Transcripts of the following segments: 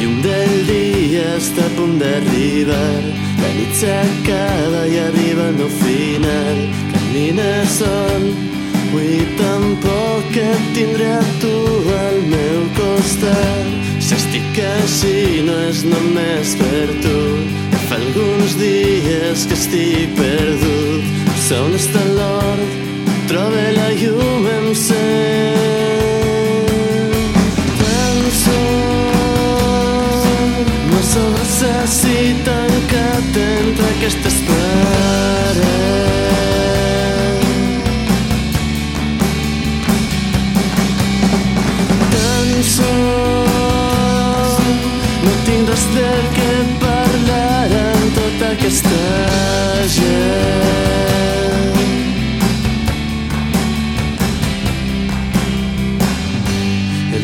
llum del dia està a punt d'arribar. La nit s'acaba i arriba el meu final. Camina sol, avui tampoc et tindré a tu al meu costat. Si estic així no és només per tu. Fa alguns dies que estic perdut. Sé on està l'or,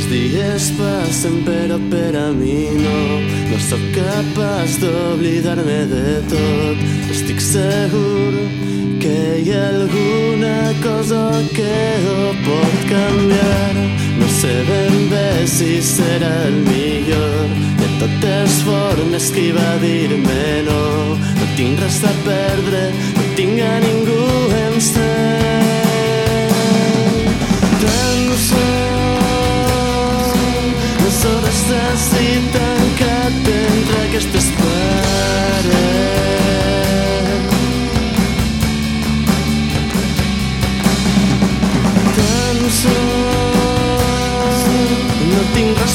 Els dies passen però per a mi? No No sóc capaç d'oblidar-me de tot. Estic segur que hi ha alguna cosa que ho pot canviar. No sé ben bé si serà el millor. De totes formes qui va dir-me no? No tinc res a perdre, no tinc a ningú em sent si tancat entre aquestes parets. Tan sol no tinc res